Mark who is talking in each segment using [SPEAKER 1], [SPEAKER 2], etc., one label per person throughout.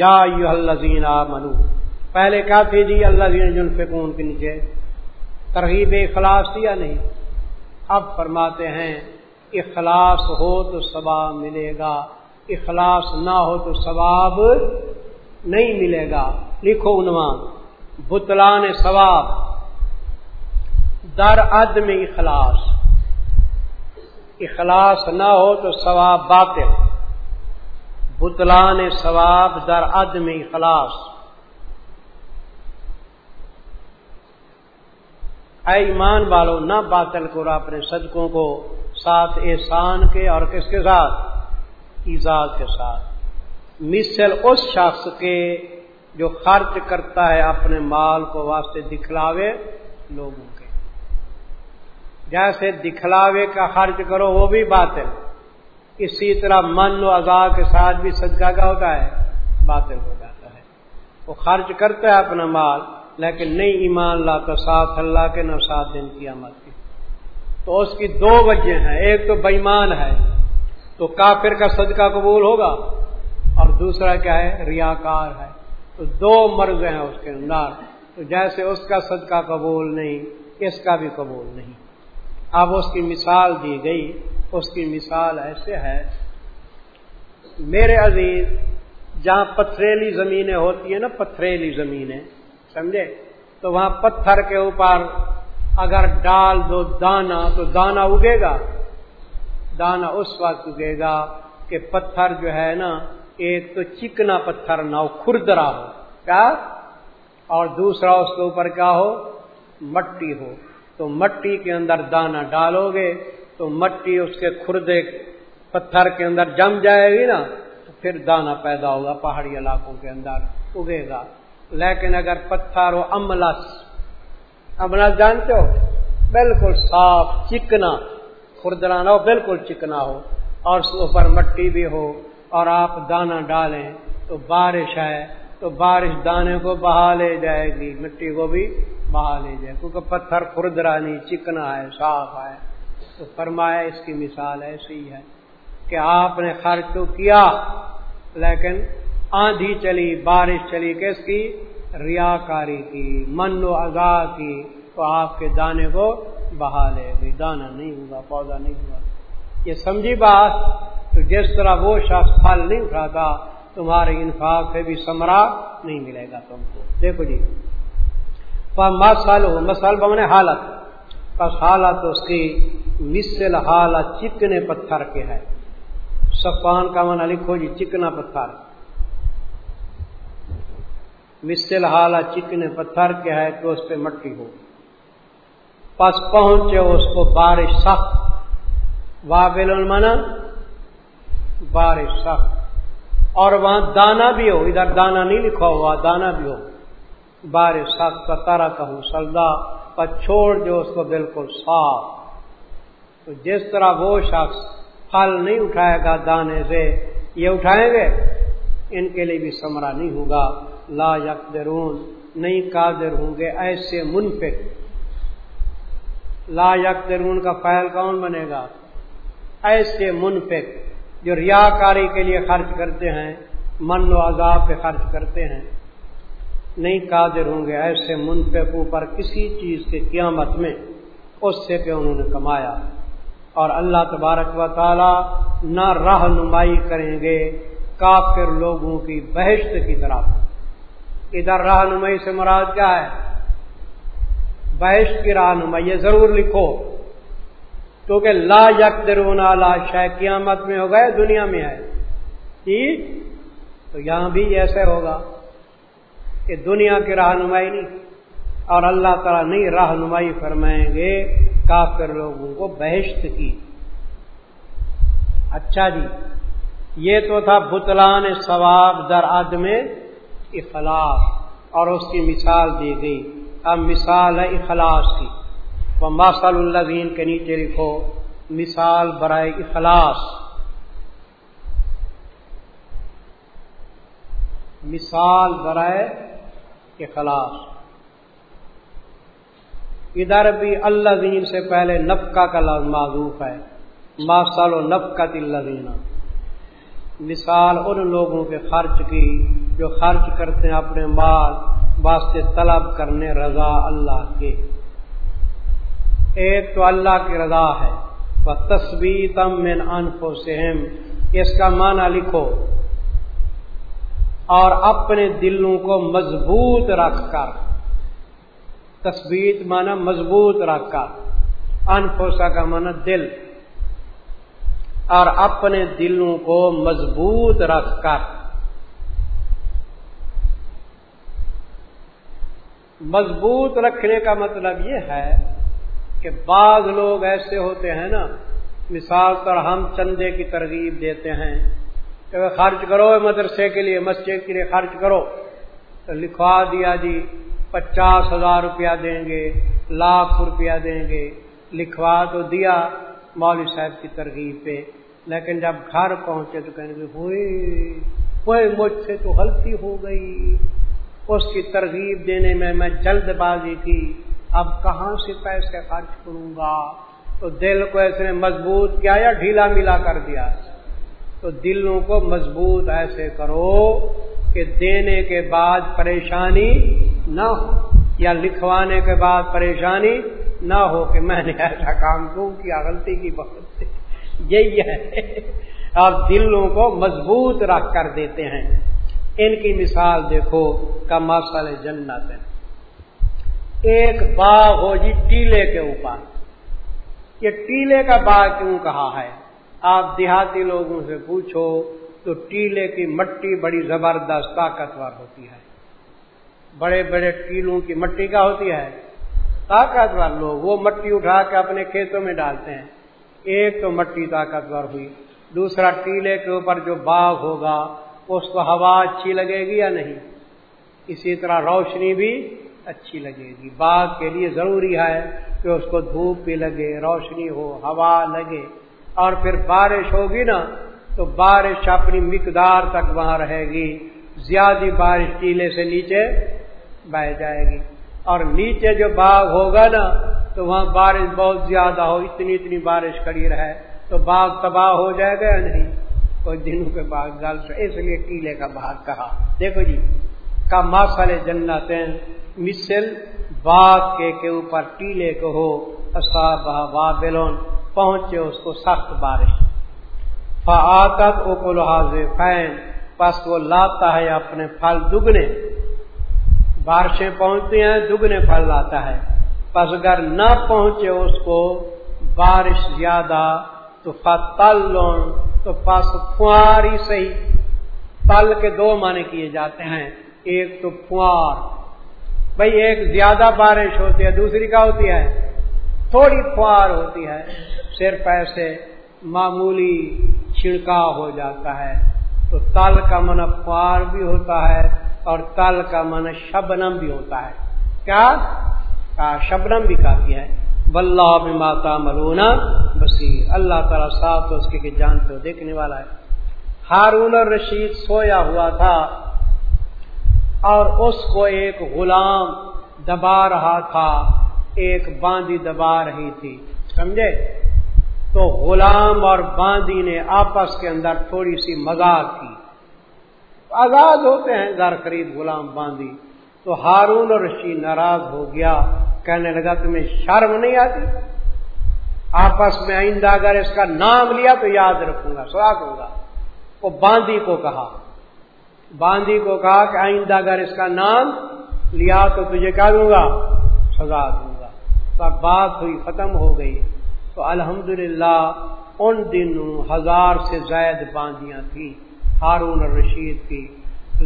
[SPEAKER 1] یا یو اللہ منو پہلے کیا تھی جی اللہ جی جنفکون کے نیچے ترغیب اخلاص یا نہیں۔ اب فرماتے ہیں، اخلاص ہو تو ثواب ملے گا، اخلاص نہ ہو تو ثواب نہیں ملے گا۔ لکھو عنوان، بتلان ثواب، در عدم اخلاص۔ اخلاص نہ ہو تو ثواب باطل۔ بتلان ثواب در عدم اخلاص۔ اے ایمان والو، نہ باطل کرو اپنے صدقوں کو ساتھ احسان کے اور کس کے ساتھ؟ ایزاد کے ساتھ۔ مثل اس شخص کے جو خرچ کرتا ہے اپنے مال کو واسطے دکھلاوے لوگوں کے۔ جیسے دکھلاوے کا خرچ کرو، وہ بھی باطل۔ اسی طرح من و اذا کے ساتھ بھی صدقہ کا ہوتا ہے، باطل ہو جاتا ہے۔ وہ خرچ کرتا ہے اپنا مال، لیکن نہیں ایمان لاتا، ساتھ اللہ کے نہ سات دن کی آمد کی۔ تو اس کی دو وجہ ہیں۔ ایک تو بےمان ہے، تو کافر کا صدقہ قبول ہوگا۔ اور دوسرا کیا ہے؟ ریاکار ہے۔ تو دو مرض ہیں اس کے اندر۔ تو جیسے اس کا صدقہ قبول نہیں، اس کا بھی قبول نہیں۔ اب اس کی مثال دی گئی۔ اس کی مثال ایسے ہے، میرے عزیز، جہاں پتھریلی زمینیں ہوتی ہیں نا، پتھریلی زمینیں، سمجھے؟ تو وہاں پتھر کے اوپر اگر ڈال دو دانا، تو دانا اگے گا۔ دانا اس وقت اگے گا کہ پتھر جو ہے نا، ایک تو چکنا پتھر نہ ہو خوردرا ہو۔ کیا؟ اور دوسرا اس کے اوپر کیا ہو؟ مٹی ہو۔ تو مٹی کے اندر دانا ڈالو گے تو مٹی اس کے خوردے پتھر کے اندر جم جائے گی نا، تو پھر دانا پیدا ہوگا پہاڑی علاقوں کے اندر، اگے گا۔ لیکن اگر پتھر ہو املس املس جانتے ہو؟ بالکل صاف چکنا خوردرانا ہو، بالکل چکنا ہو۔ اور اس اوپر مٹی بھی ہو اور آپ دانا ڈالیں تو بارش ہے، تو بارش دانے کو بہا لے جائے گی، مٹی کو بھی بہا لے جائے کیونکہ پتھر خوردرانی چکنا ہے، صاف ہے۔ تو فرمایا اس کی مثال ایسی ہے کہ آپ نے خرچ تو کیا، لیکن آندھی چلی، بارش چلی، کس کی؟ ریاکاری کی، من و اذا کی، تو آپ کے دانے کو بہا لے گی دانا نہیں ہوگا پودا نہیں ہوگا یہ سمجھی بات، تو جس طرح وہ شخص پھل نہیں اٹھاتا، تمہارے انفاق سے بھی سمرا نہیں ملے گا تم کو۔ دیکھو جی۔ مسل ہو مسل بنے حالت۔ بس حالت اس کی مسل حالت چکنے پتھر کے ہے۔ سفان کا منع لکھو جی چکنا پتھر۔ مسل حالت چکنے پتھر کے ہے تو اس پہ مٹی ہو۔ پس پہنچے اس کو بارش سخت۔ وابل المنا بارش سخت۔ اور وہاں دانا بھی ہو۔ ادھر دانا نہیں لکھا ہوا، دانا بھی ہو۔ بارش سخت کا تارا کہوں سلدا پر چھوڑ جو اس کو بالکل صاف۔ تو جس طرح وہ شخص پھل نہیں اٹھائے گا دانے سے، یہ اٹھائیں گے؟ ان کے لیے بھی سمرا نہیں ہوگا۔ لا یکرون نہیں قادر ہوں گے ایسے منفق۔ لا یکرون کا فائل کون بنے گا؟ ایسے منفق جو ریاکاری کے لیے خرچ کرتے ہیں، من و عذاب پہ خرچ کرتے ہیں۔ نہیں قادر ہوں گے ایسے منفق اوپر کسی چیز کے قیامت میں، اس سے کہ انہوں نے کمایا۔ اور اللہ تبارک و تعالی نہ رہنمائی کریں گے کافر لوگوں کی بحشت کی طرف۔ ادھر رہنمائی سے مراد کیا ہے؟ بحشت کی رہنمائی، یہ ضرور لکھو۔ کیونکہ لا یک درونا لا شہ قیامت میں ہوگا دنیا میں ہے ٹھیک جی؟ تو یہاں بھی ایسے ہوگا۔ کہ دنیا کی رہنمائی نہیں اور اللہ تعالیٰ نہیں رہنمائی فرمائیں گے۔ کافر لوگوں کو بہشت کی۔ اچھا جی یہ تو تھا بتلان ثواب در عدم اخلاص اور اس کی مثال دی گئی۔ اب مثال ہے اخلاص کی۔ وہ ماسال الزین کے نیچے لکھو، مثال برائے اخلاص۔ مثال برائے اخلاص ادھر بھی اللہ دین سے پہلے نفقہ کا لفظ معذوف ہے۔ ماسال و نفقہ تلینہ مثال ان لوگوں کے خرچ کی جو خرچ کرتے ہیں اپنے مال واسطے طلب کرنے رضا اللہ کے۔ ایک تو اللہ کی رضا ہے۔ وہ تصویر تم من انفو اس کا معنی لکھو۔ اور اپنے دلوں کو مضبوط رکھ کر۔ تصویر مانا مضبوط رکھ کر۔ انفوسا کا مانا دل۔ اور اپنے دلوں کو مضبوط رکھ کر۔ مضبوط رکھنے کا مطلب یہ ہے کہ بعض لوگ ایسے ہوتے ہیں نا، مثال پر ہم چندے کی ترغیب دیتے ہیں۔ خرچ کرو مدرسے کے لیے، مسجد کے لیے خرچ کرو، تو لکھوا دیا جی پچاس ہزار روپیہ دیں گے، لاکھ روپیہ دیں گے، لکھوا تو دیا مولوی صاحب کی ترغیب پہ۔ لیکن جب گھر پہنچے تو کہیں گے، ہوئے ہوئے، مجھ سے تو غلطی ہو گئی۔ اس کی ترغیب دینے میں میں جلد بازی کی۔ اب کہاں سے پیسے خرچ کروں گا؟ تو دل کو ایسے مضبوط کیا یا ڈھیلا ملا کر دیا؟ تو دلوں کو مضبوط ایسے کرو کہ دینے کے بعد پریشانی نہ ہو یا لکھوانے کے بعد پریشانی نہ ہو کہ میں نے ایسا کام کیوں کیا، غلطی کی بہت یہی ہے۔ آپ دلوں کو مضبوط رکھ کر دیتے ہیں۔ ان کی مثال دیکھو، کا مسئلہ جنت ہے۔ ایک باغ ہو جی ٹیلے کے اوپر۔ یہ ٹیلے کا باغ کیوں کہا ہے؟ آپ دیہاتی لوگوں سے پوچھو تو ٹیلے کی مٹی بڑی زبردست طاقتور ہوتی ہے۔ بڑے بڑے ٹیلوں کی مٹی کا ہوتی ہے؟ طاقتور لوگ وہ مٹی اٹھا کے اپنے کھیتوں میں ڈالتے ہیں۔ ایک تو مٹی طاقتور ہوئی، دوسرا ٹیلے کے اوپر جو باغ ہوگا، اس کو ہوا اچھی لگے گی یا نہیں؟ اسی طرح روشنی بھی اچھی لگے گی۔ باغ کے لیے ضروری ہے کہ اس کو دھوپ بھی لگے، روشنی ہو، ہوا لگے۔ اور پھر بارش ہوگی نا، تو بارش اپنی مقدار تک وہاں رہے گی۔ زیادہ بارش ٹیلے سے نیچے بہ جائے گی۔ اور نیچے جو باغ ہوگا نا، تو وہاں بارش بہت زیادہ ہو، اتنی اتنی بارش کڑی رہے۔ تو باغ تباہ ہو جائے گا یا نہیں؟ کوئی دنوں کے بعد گل اس لیے ٹیلے کا باغ کہا۔ دیکھو جی کا ماسل جنت مسل باغ کے کے اوپر ٹیلے کو ہو بابلون پہنچے اس کو سخت بارش۔ فعقت او کو لحاظ فین پس وہ لاتا ہے اپنے پھل دگنے۔ بارشیں پہنچتی ہیں، دگنے پھل لاتا ہے۔ پس اگر نہ پہنچے اس کو بارش زیادہ، تو فتل۔ تو پس فواری صحیح۔ پل کے دو معنی کیے جاتے ہیں۔ ایک تو فوار بھائی ایک زیادہ بارش ہوتی ہے، دوسری کا ہوتی ہے؟ تھوڑی فوار ہوتی ہے۔ صرف ایسے معمولی چھڑکا ہو جاتا ہے۔ تو تل کا من فوار بھی ہوتا ہے اور تل کا من شبنم بھی ہوتا ہے۔ کیا؟ شبنم بھی کافی ہے۔ بلّہ ماتا ملونا بصیر۔ اللہ تعالیٰ صاف اس کے جانتے ہو دیکھنے والا ہے۔ ہارون اور رشید سویا ہوا تھا اور اس کو ایک غلام دبا رہا تھا۔ ایک باندی دبا رہی تھی۔ سمجھے؟ تو غلام اور باندی نے آپس کے اندر تھوڑی سی مزاق کی۔ آزاد ہوتے ہیں گھر خرید غلام باندی۔ تو ہارون اور رشید ناراض ہو گیا۔ کہنے لگا، تمہیں شرم نہیں آتی؟ آپس میں آئندہ اگر اس کا نام لیا تو یاد رکھوں گا سوا دوں گا۔ وہ باندی کو کہا۔ باندی کو کہا کہ آئندہ اگر اس کا نام لیا تو تجھے کیا دوں گا؟ سزا دوں گا۔ تو بات ہوئی ختم ہو گئی۔ تو الحمدللہ ان دنوں ہزار سے زائد باندیاں تھیں، ہارون رشید کی،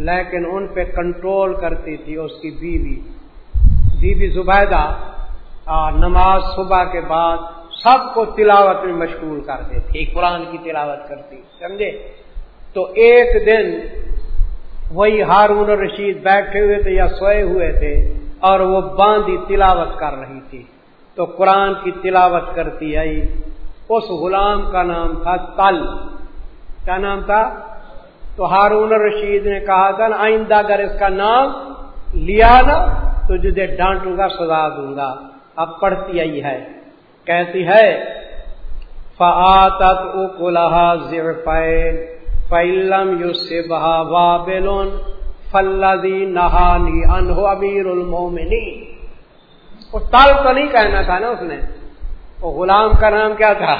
[SPEAKER 1] لیکن ان پہ کنٹرول کرتی تھی اس کی بیوی۔ بی بی زبیدہ نماز صبح کے بعد سب کو تلاوت میں مشغول کر دیتی قرآن کی تلاوت کرتی، سمجھے؟ تو ایک دن وہی ہارون رشید بیٹھے ہوئے تھے یا سوئے ہوئے تھے اور وہ باندھی تلاوت کر رہی تھی۔ تو قرآن کی تلاوت کرتی آئی۔ اس غلام کا نام تھا تل۔ کیا نام تھا؟ تو ہارون رشید نے کہا تھا نا آئندہ اگر اس کا نام لیا نا، تو جدے ڈانٹوں گا، سزا دوں گا۔ اب پڑھتی آئی ہے۔ کہتی ہے فعتت اکلحا فعلم یو سے بہا فلدی نہانی انہو امیر المومنی وہ تل تو نہیں کہنا تھا نا اس نے۔ وہ غلام کا نام کیا تھا؟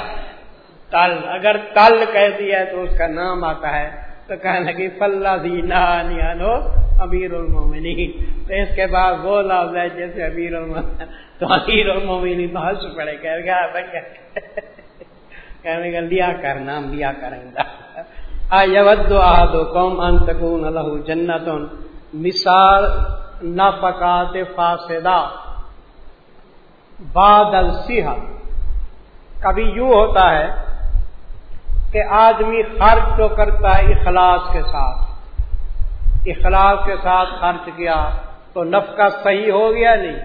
[SPEAKER 1] تل اگر تل کہہ دیا تو اس کا نام آتا ہے۔ تو کہنے لگی فلدی نہانی انہو امیر المومنی تو اس کے بعد وہ لفظ ہے جیسے امیر المومن تو امیر المومنی تو ہنس پڑے، کہہ گیا کہنے کا لیا کر نام، لیا کریں گا آیود آدو قوم ان تکون لہو جنتن۔ مثال نفقات فاسدہ۔ بادل سیاح کبھی یوں ہوتا ہے کہ آدمی خرچ تو کرتا ہے اخلاص کے ساتھ۔ اخلاص کے ساتھ خرچ کیا تو نفقہ صحیح ہو گیا نہیں؟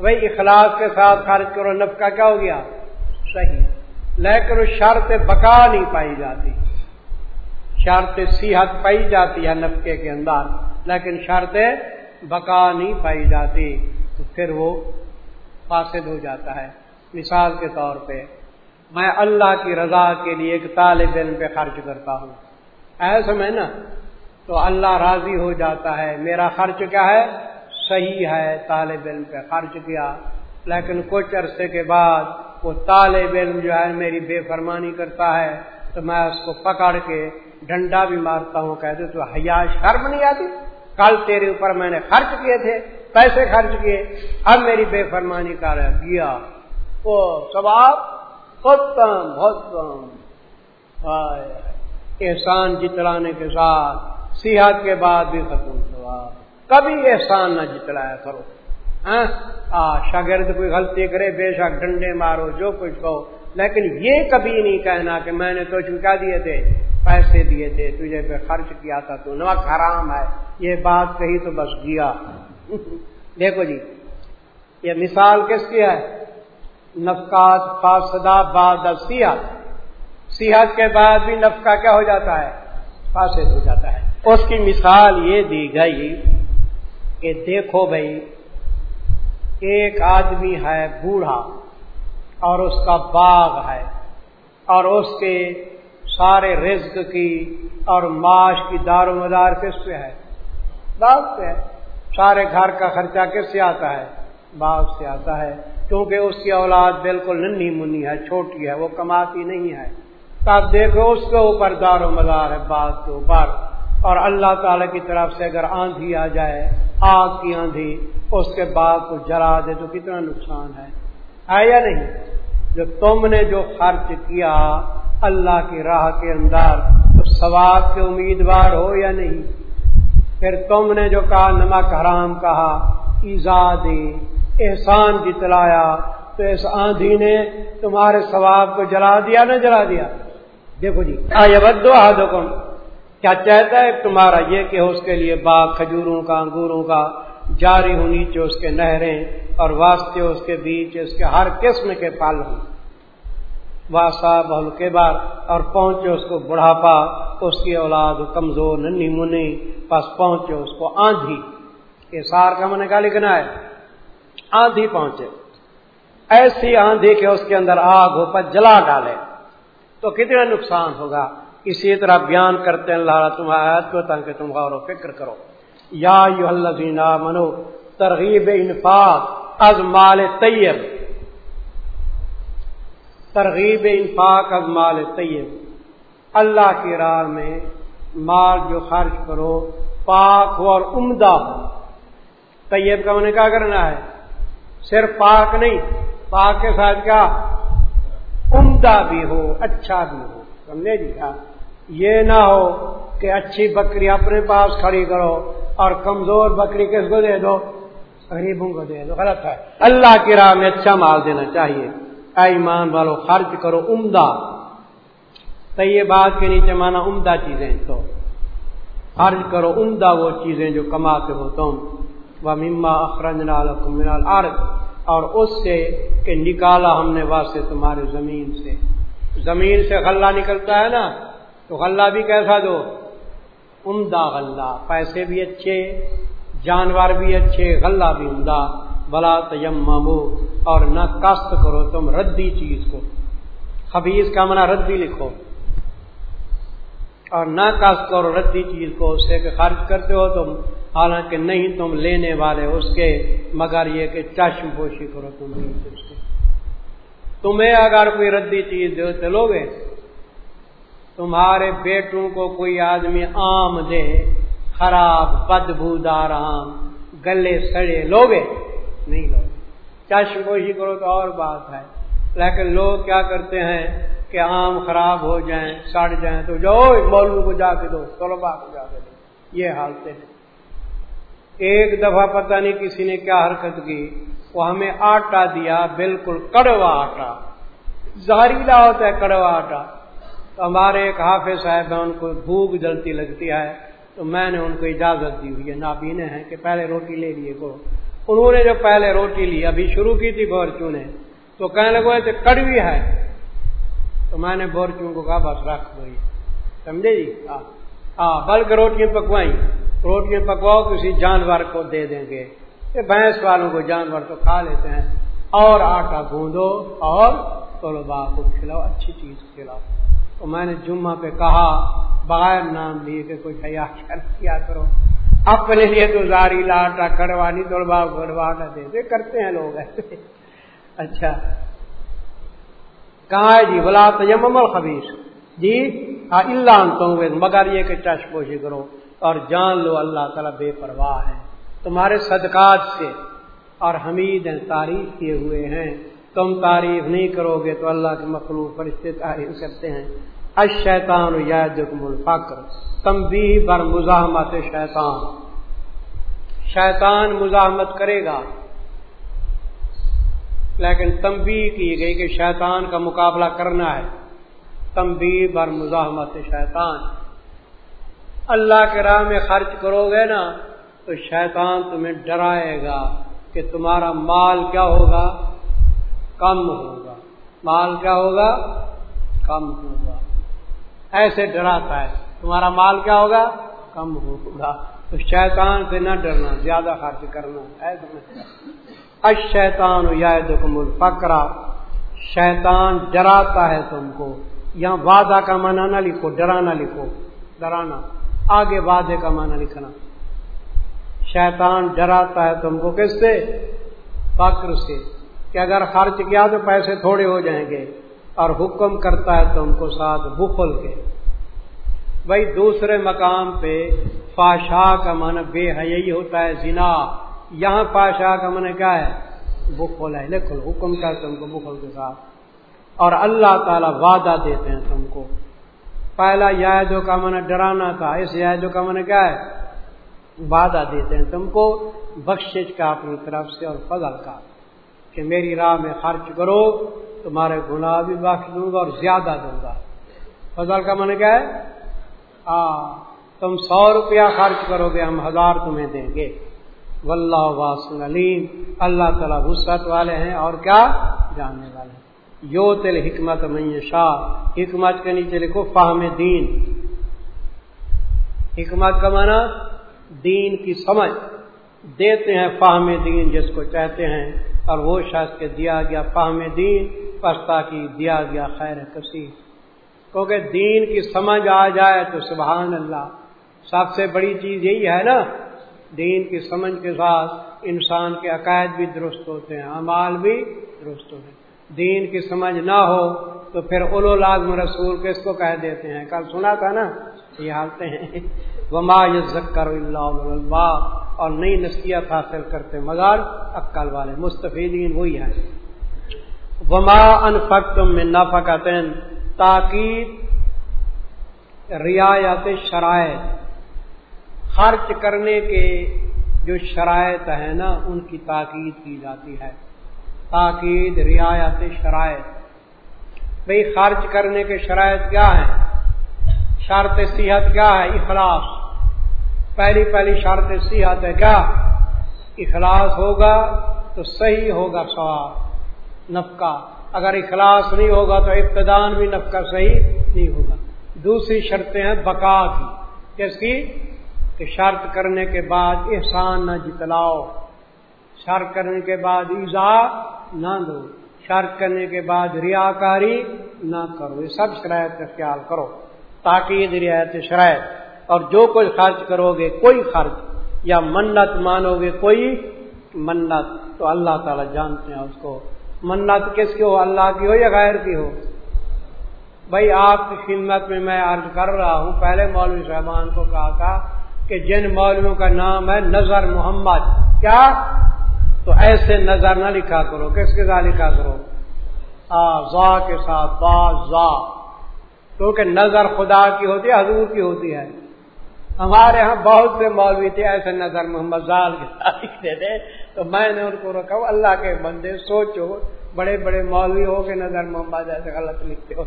[SPEAKER 1] بھائی اخلاص کے ساتھ خرچ کرو، نفقہ کیا ہو گیا؟ صحیح۔ لیکن شرط بقا نہیں پائی جاتی۔ شرط صحت پائی جاتی ہے نفقے کے اندر، لیکن شرط بقا نہیں پائی جاتی۔ تو پھر وہ فاسد ہو جاتا ہے۔ مثال کے طور پہ، میں اللہ کی رضا کے لیے ایک طالب علم پہ خرچ کرتا ہوں۔ ایسا میں نا، تو اللہ راضی ہو جاتا ہے۔ میرا خرچ کیا ہے؟ صحیح ہے، طالب علم پہ خرچ کیا۔ لیکن کچھ عرصے کے بعد وہ طالب علم جو ہے میری بے فرمانی کرتا ہے۔ تو میں اس کو پکڑ کے ڈنڈا بھی مارتا ہوں، کہتے تو حیا شرم نہیں آتی؟ کل تیرے اوپر میں نے خرچ کیے تھے۔ پیسے خرچ کیے۔ اب میری بے فرمانی کر گیا۔ وہ سواب بہت احسان جتلانے کے ساتھ صحت کے بعد بھی ختم ثواب۔ کبھی احسان نہ جتلایا کرو۔ ہاں؟ شاگرد کوئی غلطی کرے، بے شک ڈنڈے مارو، جو کچھ کہو۔ لیکن یہ کبھی نہیں کہنا کہ میں نے تو چکا دیے تھے، پیسے دیے تھے، تجھے پہ خرچ کیا تھا تو نمک حرام ہے۔ یہ بات کہی تو بس گیا۔ دیکھو جی یہ مثال کس کی ہے؟ نفقات، فاسدہ بعد صحت صحت کے بعد بھی نفقہ کیا ہو جاتا ہے؟ فاسد ہو جاتا ہے۔ اس کی مثال یہ دی گئی کہ دیکھو بھائی، ایک آدمی ہے بوڑھا اور اس کا باغ ہے اور اس کے سارے رزق کی اور معاش کی دار و مدار کس پہ ہے؟ باغ پہ ہے۔ سارے گھر کا خرچہ کس سے آتا ہے؟ باغ سے آتا ہے۔ کیونکہ اس کی اولاد بالکل ننھی منی ہے، چھوٹی ہے، وہ کماتی نہیں ہے۔ تب دیکھو، اس کے اوپر دار و مدار ہے باغ کے اوپر۔ اور اللہ تعالی کی طرف سے اگر آندھی آ جائے، آگ کی آندھی، اس کے باغ کو جلا دے تو کتنا نقصان ہے یا نہیں؟ جو تم نے جو خرچ کیا اللہ کی راہ کے اندر، تو ثواب کے امیدوار ہو یا نہیں؟ پھر تم نے جو کہا، نمک حرام کہا، ایزا دی، احسان جتلایا تو اس آندھی نے تمہارے ثواب کو جلا دیا نہ جلا دیا؟ دیکھو جی آئے بدو حکم کیا چاہتا ہے تمہارا یہ کہ اس کے لیے باغ، کھجوروں کا، انگوروں کا جاری ہو، نیچے اس کے نہریں اور واسطے اس کے بیچ، اس کے ہر قسم کے پل ہوں؟ واسا بہل کے بعد اور پہنچے اس کو بڑھاپا، اس کی اولاد کمزور ننی منی پاس پہنچے اس کو آندھی۔ یہ سار کا من کا لکھنا ہے، آندھی پہنچے۔ ایسی آندھی کہ اس کے اندر آگ ہو پر جلا ڈالے۔ تو کتنا نقصان ہوگا؟ اسی طرح بیان کرتے ہیں، اللہ تمہارا کو تاکہ تم غور و فکر کرو۔ یا یو اللہ منو ترغیب انفاق از مال طیب۔ ترغیب انفاق از مال طیب۔ اللہ کی راہ میں مال جو خرچ کرو، پاک ہو اور عمدہ ہو۔ طیب کا انہیں کیا کرنا ہے؟ صرف پاک نہیں، پاک کے ساتھ کیا؟ عمدہ بھی ہو اچھا بھی ہو۔ سمجھے جی؟ کیا یہ نہ ہو کہ اچھی بکری اپنے پاس کھڑی کرو اور کمزور بکری کس کو دے دو؟ غریبوں کو دے دو۔ غلط ہے۔ اللہ کی راہ میں اچھا مال دینا چاہیے۔ اے ایمان والو، خرچ کرو عمدہ۔ تو یہ بات کے نیچے مانا عمدہ چیزیں تو۔ خرچ کرو عمدہ وہ چیزیں جو کماتے ہو تم۔ وہ مما اخرجال اور اس سے کہ نکالا ہم نے واسطے تمہارے زمین سے۔ زمین سے غلہ نکلتا ہے نا، تو غلہ بھی کیسا دو؟ عمدہ غلہ۔ پیسے بھی اچھے، جانور بھی اچھے، غلہ بھی عمدہ۔ بلا تیم اور نہ کست کرو تم ردی چیز کو۔ خبیز کا منع ردی لکھو۔ اور نہ کس کرو ردی چیز کو اس سے کہ خرچ کرتے ہو تم۔ حالانکہ نہیں تم لینے والے اس کے، مگر یہ کہ چشم پوشی کرو تم اس کے۔ تمہیں اگر کوئی ردی چیز دو چلو گے تمہارے بیٹوں کو کوئی آدمی آم دے، خراب بدبو دار آم، گلے سڑے لوگے۔ نہیں لوگ۔ چشم پوشی کرو تو اور بات ہے۔ لیکن لوگ کیا کرتے ہیں کہ آم خراب ہو جائیں، سڑ جائیں تو جو مولو کو جا کے دو طلبا کو جا کے دو۔ یہ حالت ہے ایک دفعہ پتہ نہیں کسی نے کیا حرکت کی۔ وہ ہمیں آٹا دیا، بالکل کڑوا آٹا۔ زہریلا ہوتا ہے کڑوا آٹا۔ تو ہمارے ایک حافظ صاحب ہیں، ان کو بھوک جلتی لگتی ہے۔ تو میں نے ان کو اجازت دی ہوئی ہے، نابینے ہیں کہ پہلے روٹی لے لیے کو انہوں نے جو پہلے روٹی لی، ابھی شروع کی تھی بورچوں نے۔ تو کہنے لگے کڑوی ہے۔ تو میں نے بورچوں کو کہا، بس رکھ دو سمجھے جی؟ ہاں بلکہ روٹیاں پکوائی روٹیاں پکواؤ، کسی جانور کو دے دیں گے۔ بھینس والوں کو جانور تو کھا لیتے ہیں۔ اور آٹا گوندو اور طلبا کو کھلاؤ، اچھی چیز کھلاؤ۔ تو میں نے جمعہ پہ کہا، بغیر نام لیے کہ کوئی حیا کیا کرو۔ اپنے لیے تو زاری لاٹا کڑوانی توڑوا گڑوا کا دے۔ کرتے ہیں لوگ ایسے۔ اچھا۔ کہاں ہے جی؟ بلا تجم خبیص جی ہاں اللہ تو مگر یہ کہ چش پوشی کرو اور جان لو اللہ تعالیٰ بے پرواہ ہے تمہارے صدقات سے اور حمید ہیں، تعریف کیے ہوئے ہیں۔ تم تعریف نہیں کرو گے تو اللہ کے مخلوق فرشتے تعریف کرتے ہیں۔ اشیطان یادکم الفقر. تم بر مزاحمت شیطان. شیطان مزاحمت کرے گا. لیکن تمبی کی گئی کہ شیطان کا مقابلہ کرنا ہے. تمبی بر مزاحمت شیطان. اللہ کے راہ میں خرچ کرو گے نا، تو شیطان تمہیں ڈرائے گا کہ تمہارا مال کیا ہوگا؟ کم ہوگا. مال کیا ہوگا؟ کم ہوگا. ایسے ڈراتا ہے۔ تمہارا مال کیا ہوگا؟ کم ہوگا۔ تو شیطان سے نہ ڈرنا، زیادہ خرچ کرنا۔ ایسا اشیطان یا دکم الفکرا شیطان ڈراتا ہے تم کو۔ یہاں وعدہ کا معنی نہ لکھو، ڈرانا لکھو۔ ڈرانا۔ آگے وعدے کا معنی لکھنا۔ شیطان ڈراتا ہے تم کو کس سے؟ فکر سے۔ کہ اگر خرچ کیا تو پیسے تھوڑے ہو جائیں گے۔ اور حکم کرتا ہے تم کو ساتھ بخل کے۔ بھائی دوسرے مقام پہ فاشا کا من بے حی ہوتا ہے، زنا۔ یہاں پاشا کا من کیا ہے؟ بخل ہے۔ لکھو، حکم کا تم کو بخل کے ساتھ۔ اور اللہ تعالی وعدہ دیتے ہیں تم کو۔ پہلا یادوں کا من ڈرانا تھا، اس یادوں کا من کیا ہے؟ وعدہ دیتے ہیں تم کو بخشش کا اپنی طرف سے اور فضل کا کہ میری راہ میں خرچ کرو۔ تمہارے گناہ بھی بخش دوں گا اور زیادہ دوں گا۔ فضل کا من کیا ہے؟ ہاں تم سو روپیہ خرچ کرو گے، ہم ہزار تمہیں دیں گے۔ واللہ واسن علیم۔ اللہ تعالیٰ وسط والے ہیں اور کیا؟ جاننے والے ہیں۔ یو تل حکمت شاہ حکمت کے نیچے لکھو فہم دین۔ حکمت کا معنی دین کی سمجھ۔ دیتے ہیں فہم دین جس کو چاہتے ہیں۔ اور وہ شخص کے دیا گیا فہم دین پستا کی دیا گیا خیر کسی کیونکہ دین کی سمجھ آ جائے تو سبحان اللہ۔ سب سے بڑی چیز یہی ہے نا، دین کی سمجھ کے ساتھ انسان کے عقائد بھی درست ہوتے ہیں امال بھی درست ہوتے ہیں۔ دین کی سمجھ نہ ہو تو پھر اولو لازم رسول کس کو کہہ دیتے ہیں؟ کل سنا تھا نا، یہ حالتیں ہیں۔ وما ذکر اللہ اور نئی نصیحت حاصل کرتے مگر عقل والے مستفیدین وہی ہیں۔ وما انفق تم میں نفقت تاکید، رعایت شرائط خرچ کرنے کے جو شرائط ہیں نا، ان کی تاکید کی جاتی ہے۔ تاکید، رعایت شرائط بھئی خرچ کرنے کے شرائط کیا ہیں؟ شرط صحت کیا ہے؟ اخلاص۔ پہلی پہلی شرط صحت ہے کیا؟ اخلاص ہوگا تو صحیح ہوگا سواب نفقہ۔ اگر اخلاص نہیں ہوگا تو ابتدان بھی نفقہ صحیح نہیں ہوگا۔ دوسری شرطیں ہیں بقا کی۔ کس کی؟ کہ شرط کرنے کے بعد احسان نہ جتلاؤ، شرط کرنے کے بعد ایزا نہ دو، شرط کرنے کے بعد ریاکاری نہ کرو۔ یہ سب شرائط کا خیال کرو تاکید رعایت شرائط اور جو کوئی خرچ کرو گے کوئی خرچ، یا منت مانو گے کوئی منت، تو اللہ تعالیٰ جانتے ہیں اس کو۔ منت کس کی ہو؟ اللہ کی ہو یا غیر کی ہو؟ بھائی، آپ کی خدمت میں میں عرض کر رہا ہوں، پہلے مولوی صاحبان کو کہا تھا کہ جن مولویوں کا نام ہے نظر محمد، کیا؟ تو ایسے نظر نہ لکھا کرو، کس کے ساتھ لکھا کرو؟ آ زا کے ساتھ، با زا کیونکہ نظر خدا کی ہوتی ہے، حضور کی ہوتی ہے۔ ہمارے ہاں بہت سے مولوی تھے، ایسے نظر محمد زال کے ساتھ لکھتے تھے۔ تو میں نے ان کو رکھا اللہ کے بندے، سوچو، بڑے بڑے مولوی ہو کے نظر محمد ایسے غلط لکھتے ہو۔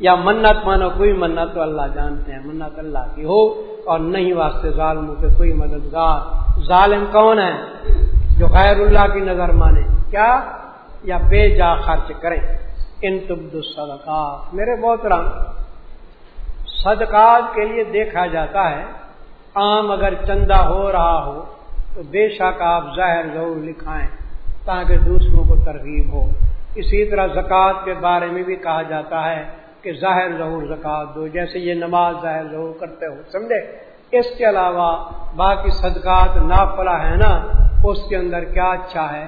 [SPEAKER 1] یا منت مانو، کوئی منت تو اللہ جانتے ہیں، منت اللہ کی ہو۔ اور نہیں واسطے ظالموں کے کوئی مددگار۔ ظالم کون ہے؟ جو خیر اللہ کی نظر مانے۔ کیا؟ یا بے جا خرچ کریں۔ ان تبد الصدقات میرے بہت رنگ صدقات کے لیے دیکھا جاتا ہے۔ عام اگر چندہ ہو رہا ہو، تو بے شک آپ ظاہر ضرور لکھائیں تاکہ دوسروں کو ترغیب ہو۔ اسی طرح زکوٰۃ کے بارے میں بھی کہا جاتا ہے کہ ظاہر ظہور زکوٰۃ دو، جیسے یہ نماز ظاہر ظہور کرتے ہو، سمجھے؟ اس کے علاوہ باقی صدقات نافلا ہے نا، اس کے اندر کیا اچھا ہے؟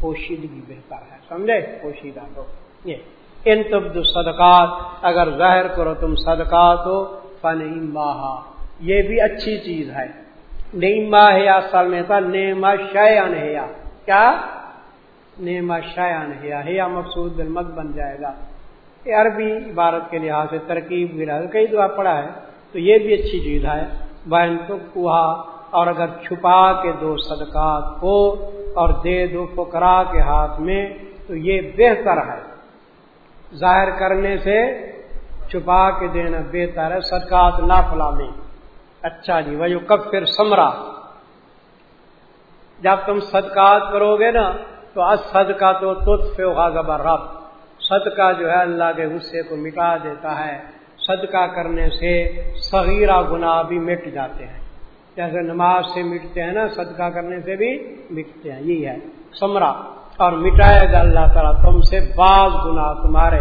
[SPEAKER 1] پوشیدگی بہتر ہے، سمجھے؟ پوشیدہ دو۔ یہ۔ ان تبد صدقات، اگر ظاہر کرو تم صدقات ہو فن ماہا یہ بھی اچھی چیز ہے۔ نیما ہے یا سال میں تھا نیما شیان ہے۔ کیا؟ نیما شیان ہے۔ یا مقصود مت بن جائے گا۔ یہ عربی عبارت کے لحاظ سے ترکیب بھی رہا۔ کئی دعا پڑا ہے تو یہ بھی اچھی چیز ہے۔ بہن تو کوہا اور اگر چھپا کے دو صدقات کو اور دے دو فکرا کے ہاتھ میں، تو یہ بہتر ہے۔ ظاہر کرنے سے چھپا کے دینا بہتر ہے، صدقات نافلا میں اچھا جی وہ کب پھر سمرا جب تم صدقات کرو گے نا، تو صدقہ تو تف رب صدقہ جو ہے اللہ کے غصے کو مٹا دیتا ہے۔ صدقہ کرنے سے صغیرہ گناہ بھی مٹ جاتے ہیں۔ جیسے نماز سے مٹتے ہیں نا، صدقہ کرنے سے بھی مٹتے ہیں۔ یہی ہے سمرا اور مٹائے گا اللہ تعالیٰ تم سے بعض گنا تمہارے۔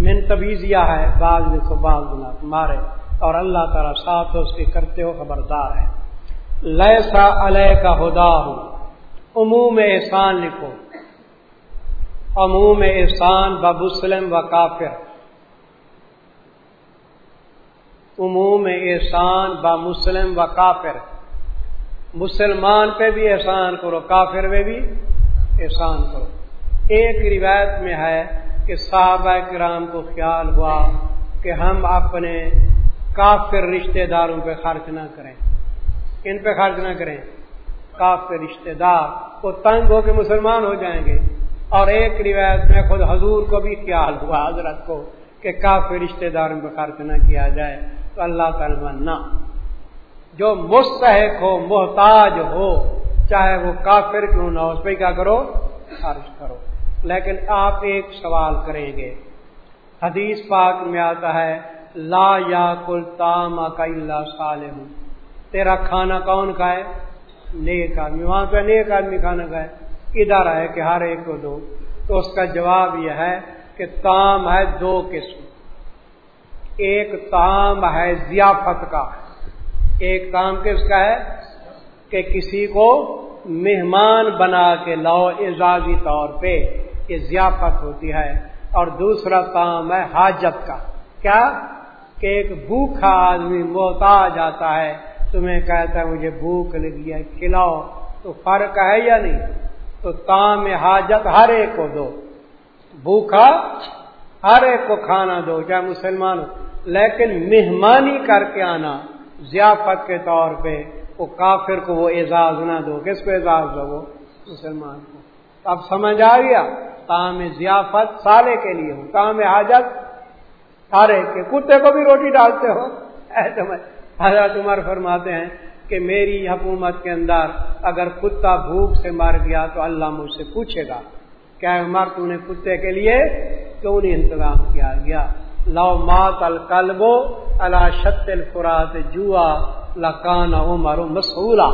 [SPEAKER 1] من تبیزیا ہے، بعض لکھو بعض گنا تمہارے۔ اور اللہ تعالیٰ ساتھ اس کے کرتے ہو خبردار ہے۔ لیے علیہ کا ہدا ہوں عموم احسان لکھو۔ عموم احسان ب مسلم و کافر۔ عموم احسان ب مسلم و کافر۔ مسلمان پہ بھی احسان کرو، کافر پہ بھی۔ احسان کرو۔ ایک روایت میں ہے کہ صحابہ کرام کو خیال ہوا کہ ہم اپنے کافر رشتہ داروں پہ خرچ نہ کریں۔ ان پہ خرچ نہ کریں۔ کافر رشتہ دار وہ تنگ ہو کے مسلمان ہو جائیں گے۔ اور ایک روایت میں خود حضور کو بھی خیال ہوا، حضرت کو، کہ کافی رشتے داروں پہ خرچ نہ کیا جائے۔ تو اللہ تعالیٰ نہ، جو مستحق ہو، محتاج ہو چاہے وہ کافر کیوں نہ ہو، اس پہ کیا کرو؟ خرچ کرو۔ لیکن آپ ایک سوال کریں گے۔ حدیث پاک میں آتا ہے، لا یا کل تام کا صالح تیرا کھانا کون کھائے؟ نیک آدمی۔ وہاں پہ نیک آدمی کھانا کھائے۔ ادھر ہے کہ ہر ایک کو دو۔ تو اس کا جواب یہ ہے کہ تام ہے دو قسم۔ ایک تام ہے ضیافت کا۔ ایک تام کس کا ہے؟ کہ کسی کو مہمان بنا کے لاؤ، اعزازی طور پہ یہ ضیافت ہوتی ہے۔ اور دوسرا کام ہے حاجت کا۔ کیا؟ کہ ایک بھوکھا آدمی موتا جاتا ہے، تمہیں کہتا ہے مجھے بھوک لگی ہے، کھلاؤ۔ تو فرق ہے یا نہیں؟ تو تام حاجت ہر ایک کو دو۔ بھوکھا ہر ایک کو کھانا دو، چاہے مسلمان ہو۔ لیکن مہمانی کر کے آنا، ضیافت کے طور پہ وہ کافر کو وہ اعزاز نہ دو۔ کس کو اعزاز دو؟ وہ مسلمان کو۔ اب سمجھ آ گیا؟ تام ضیافت سالے کے لیے ہو۔ تام حاجت ہر ایک کے۔ کتے کو بھی روٹی ڈالتے ہو۔ حضرت عمر فرماتے ہیں کہ میری حکومت کے اندر اگر کتا بھوک سے مر گیا تو اللہ مجھ سے پوچھے گا، کیا عمر، تو نے کتے کے لیے کیوں نہیں انتظام کیا؟ گیا لو مات القلبو اللہ شت الفرات جوا لکان عمر مسولہ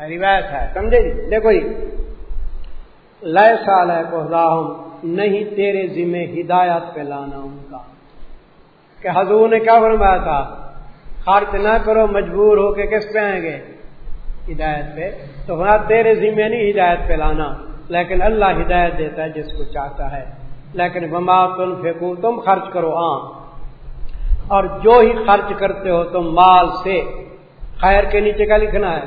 [SPEAKER 1] روایت ہے۔ سمجھے جی؟ دیکھو جی لیے سال ہے نہیں تیرے ذمہ ہدایت پہ لانا ان کا۔ کہ حضور نے کیا فرمایا تھا؟ خرچ نہ کرو مجبور ہو کے کس پہ آئیں گے؟ ہدایت پہ۔ تو وہاں تیرے ذمہ نہیں ہدایت پہ لانا لیکن اللہ ہدایت دیتا ہے جس کو چاہتا ہے۔ لیکن وما تم پھینکو تم خرچ کرو عام۔ اور جو ہی خرچ کرتے ہو تم مال سے خیر کے نیچے کا لکھنا ہے۔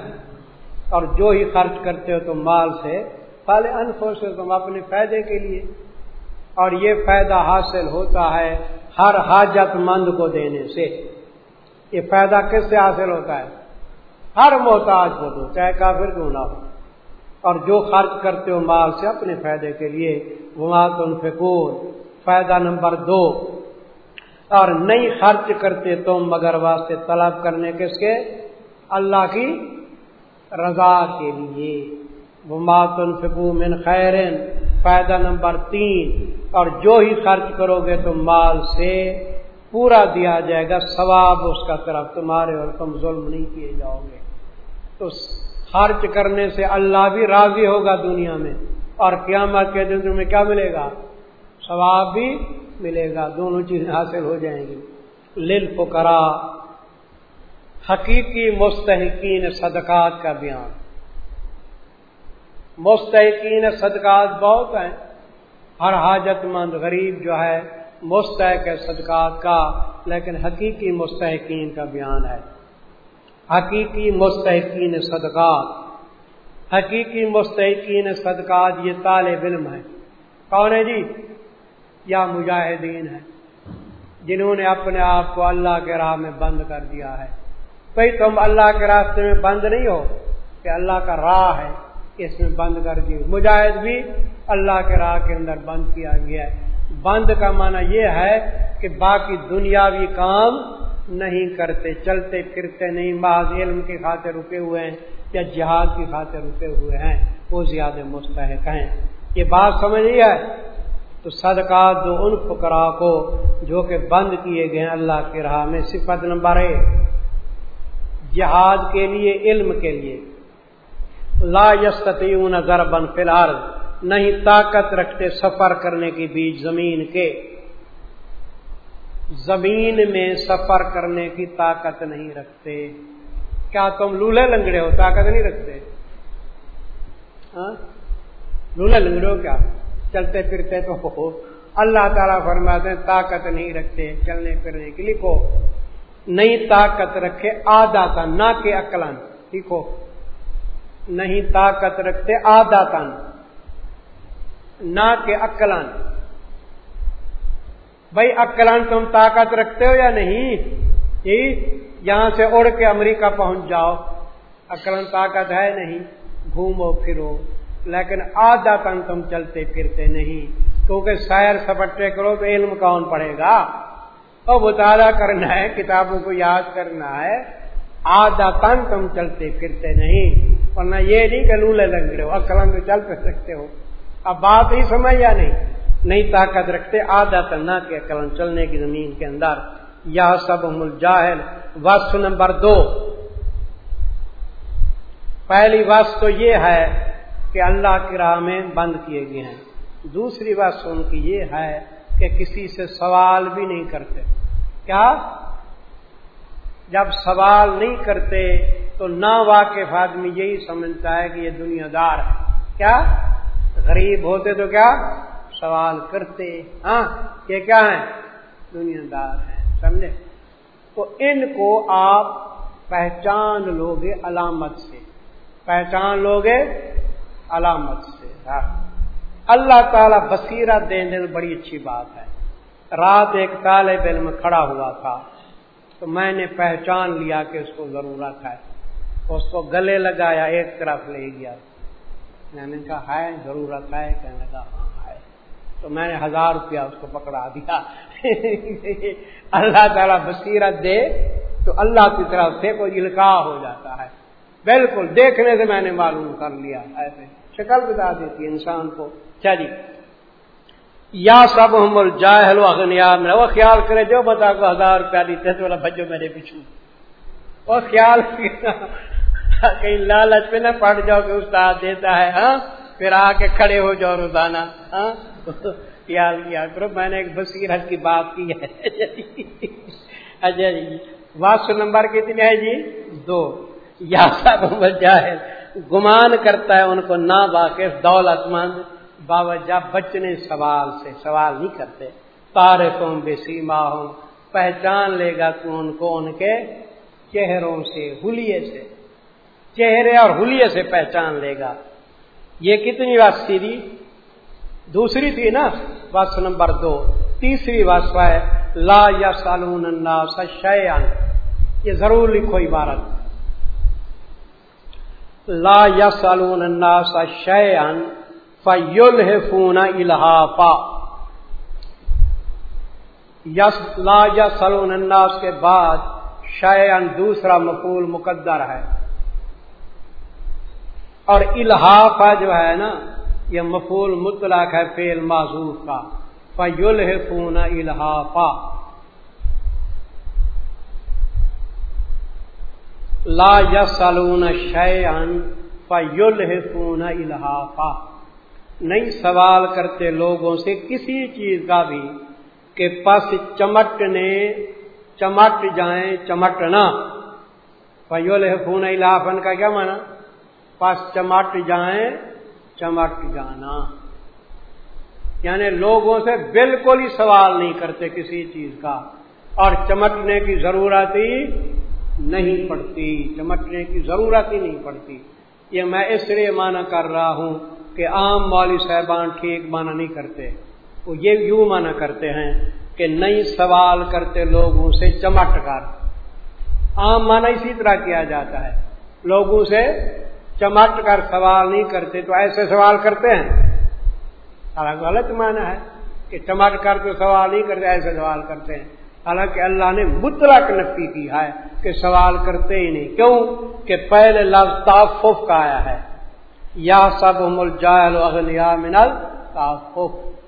[SPEAKER 1] اور جو ہی خرچ کرتے ہو تم مال سے پہلے انفو سے تم اپنے فائدے کے لیے۔ اور یہ فائدہ حاصل ہوتا ہے ہر حاجت مند کو دینے سے۔ یہ فائدہ کس سے حاصل ہوتا ہے؟ ہر محتاج کو دو، چاہے کافر کیوں نہ ہو۔ اور جو خرچ کرتے ہو مال سے اپنے فائدے کے لیے وہاں تم فکور فائدہ نمبر دو۔ اور نہیں خرچ کرتے تم مگر واسطے طلب کرنے کس کے؟ اللہ کی رضا کے لیے۔ ماتن من خیرن فائدہ نمبر تین۔ اور جو ہی خرچ کرو گے تم مال سے پورا دیا جائے گا۔ ثواب اس کا طرف تمہارے اور تم ظلم نہیں کیے جاؤ گے۔ تو خرچ کرنے سے اللہ بھی راضی ہوگا دنیا میں۔ اور قیامت کے دن تمہیں کیا ملے گا؟ ثواب بھی ملے گا۔ دونوں چیزیں حاصل ہو جائیں گی۔ لل پکرا حقیقی مستحقین صدقات کا بیان۔ مستحقین صدقات بہت ہیں۔ ہر حاجت مند غریب جو ہے، مستحق ہے صدقات کا، لیکن حقیقی مستحقین کا بیان ہے۔ حقیقی مستحقین صدقات۔ حقیقی مستحقین صدقات یہ طالب علم ہے کون ہے جی؟ یا مجاہدین ہے جنہوں نے اپنے آپ کو اللہ کے راہ میں بند کر دیا ہے۔ بھائی تم اللہ کے راستے میں بند نہیں ہو کہ اللہ کا راہ ہے، اس میں بند کر دی مجاہد بھی اللہ کے راہ کے اندر بند کیا گیا۔ ہے بند کا معنی یہ ہے کہ باقی دنیاوی کام نہیں کرتے، چلتے پھرتے نہیں، محض علم کی خاطر رکے ہوئے ہیں یا جہاد کی خاطر رکے ہوئے ہیں۔ وہ زیادہ مستحق ہیں۔ یہ بات سمجھ ہے؟ تو صدقات دو ان فکرا کو جو کہ بند کیے گئے اللہ کی راہ میں۔ صفت نمبر ایک۔ جہاد کے لیے، علم کے لیے۔ لا یستیون ضربن فی الارض، نہیں طاقت رکھتے سفر کرنے کی بیچ زمین کے۔ زمین میں سفر کرنے کی طاقت نہیں رکھتے۔ کیا تم لولے لنگڑے ہو؟ طاقت نہیں رکھتے۔ ہاں؟ لولے لنگڑے ہو کیا؟ چلتے پھرتے تو ہو۔ اللہ تعالیٰ فرماتے ہیں، طاقت نہیں رکھتے چلنے پھرنے کی لکھو نہیں طاقت رکھے آدھا تن نہ کہ عقلن ٹھیک ہو نہیں طاقت رکھتے آدھا تن نہ کہ عقلن بھائی عقلن تم طاقت رکھتے ہو یا نہیں؟ جی، یہاں سے اڑ کے امریکہ پہنچ جاؤ۔ عقلن طاقت ہے نہیں، گھومو، پھرو۔ لیکن آدھا تن تم چلتے پھرتے نہیں۔ کیونکہ سیر سپٹے کرو تو علم کون پڑے گا؟ اور مطالعہ کرنا ہے، کتابوں کو یاد کرنا ہے۔ آدھا تن تم چلتے پھرتے نہیں، ورنہ یہ نہیں کہ لولے لگ رہے ہو کلنگ چل پہ سکتے ہو۔ اب بات ہی سمجھ یا نہیں؟ نہیں طاقت رکھتے، آدھا تن نہ کہ قلم چلنے کی زمین کے اندر۔ یا سب جاہل وسط نمبر دو۔ پہلی وس تو یہ ہے کہ اللہ کی راہ میں بند کیے گئے ہیں۔ دوسری بات ان کی یہ ہے کہ کسی سے سوال بھی نہیں کرتے۔ کیا؟ جب سوال نہیں کرتے تو نہ واقف آدمی یہی سمجھتا ہے کہ یہ دنیا دار ہے۔ کیا؟ غریب ہوتے تو کیا؟ سوال کرتے۔ ہاں یہ کیا ہے؟ دنیا دار ہے، سمجھے؟ تو ان کو آپ پہچان لوگے علامت سے۔ پہچان لوگے علامت سے۔ ہاں۔ اللہ تعالی بصیرت دینے میں بڑی اچھی بات ہے۔ رات ایک طالب علم کھڑا ہوا تھا۔ تو میں نے پہچان لیا کہ اس کو ضرورت ہے۔ اس کو گلے لگایا، ایک طرف لے گیا۔ میں نے کہا ہے ضرورت ہے؟ کہنے لگا ہاں ہے تو میں نے ہزار روپیہ اس کو پکڑا دیا۔ اللہ تعالیٰ بصیرت دے تو اللہ کی طرف سے کوئی الکا ہو جاتا ہے۔ بالکل دیکھنے سے میں نے معلوم کر لیا۔ ایسے شکل بتا دیتی انسان کو۔ چلی یا سب ہم جاہل و اغنیا میں وہ خیال کرے جو بتا کو ہزار روپیہ دیتے تو بھجو میرے پیچھو وہ خیال کہیں لالچ پہ نہ پڑ جاؤ کہ استاد دیتا ہے ہاں؟ پھر آ کے کھڑے ہو جاؤ روزانہ ہاں؟ خیال کیا کرو، میں نے ایک بصیرت کی بات کی ہے۔ اچھا جی واس نمبر کتنے ہے جی؟ دو۔ یا سب عمر جاہل گمان کرتا ہے ان کو نہ واقف دولت مند۔ باوجہ بچنے سوال سے سوال نہیں کرتے۔ تارکوں بے سیما ہوں پہچان لے گا تو ان کو ان کے چہروں سے ہولیے سے۔ چہرے اور ہولیے سے پہچان لے گا۔ یہ کتنی بات سیری دوسری تھی نا بس نمبر دو۔ تیسری بات ہے، لا یا سالون شیان یہ ضرور لکھو عبارت۔ لا یا سالون شیان فیل فون الحافا یس لا یا سلون الناس کے بعد شیان دوسرا مقول مقدر ہے۔ اور الحافہ جو ہے نا، یہ مفول مطلق ہے فیل معذوف کا۔ فیل فون الحافا لا یا سلون شیان فیل فون الحافا نہیں سوال کرتے لوگوں سے کسی چیز کا بھی کہ پس چمٹنے، چمٹ جائیں، چمٹنا۔ فیول فون الافن کا کیا مانا پس چمٹ جائیں، چمٹ جانا۔ یعنی لوگوں سے بالکل ہی سوال نہیں کرتے کسی چیز کا۔ اور چمٹنے کی ضرورت ہی نہیں پڑتی۔ چمٹنے کی ضرورت ہی نہیں پڑتی۔ یہ میں اس لیے مانا کر رہا ہوں کہ عام مولوی صاحبان ٹھیک مانا نہیں کرتے۔ وہ یہ یوں مانا کرتے ہیں کہ نہیں سوال کرتے لوگوں سے چمٹ کر۔ عام مانا اسی طرح کیا جاتا ہے۔ لوگوں سے چمٹ کر سوال نہیں کرتے تو ایسے سوال کرتے ہیں۔ غلط مانا ہے کہ چمٹ کر تو سوال نہیں کرتے، ایسے سوال کرتے ہیں۔ حالانکہ اللہ نے مطلق نفی کی ہے کہ سوال کرتے ہی نہیں۔ کیوں؟ کہ پہلے لفظ تعفف کا آیا ہے۔ یا سب مل جائل اغلیا منل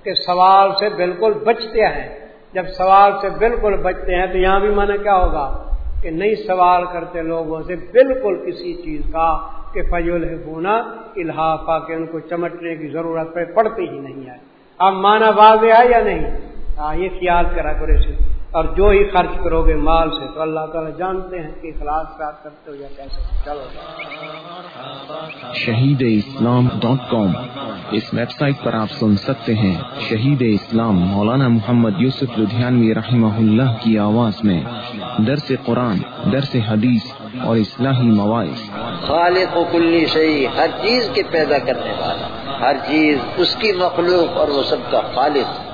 [SPEAKER 1] کہ سوال سے بالکل بچتے ہیں۔ جب سوال سے بالکل بچتے ہیں تو یہاں بھی مانا کیا ہوگا؟ کہ نہیں سوال کرتے لوگوں سے بالکل کسی چیز کا کہ فیول ہونا الحافہ کہ ان کو چمٹنے کی ضرورت پہ پڑتی ہی نہیں ہے اب مانا واضح ہے یا نہیں؟ ہاں یہ خیال کرا کرے سے اور جو ہی خرچ کرو گے مال سے تو اللہ تعالیٰ جانتے ہیں کہ اخلاص کرتے ہو یا کیسے۔ چلو۔
[SPEAKER 2] Shaheed Islam dot com. اس ویب سائٹ پر آپ سن سکتے ہیں شہید اسلام مولانا محمد یوسف لدھیانوی رحمہ اللہ کی آواز میں۔ درس قرآن درس حدیث اور اصلاحی مواعث۔
[SPEAKER 3] خالق و کلی صحیح ہر چیز کے پیدا کرنے والا ہر چیز اس کی مخلوق اور وہ سب کا خالق۔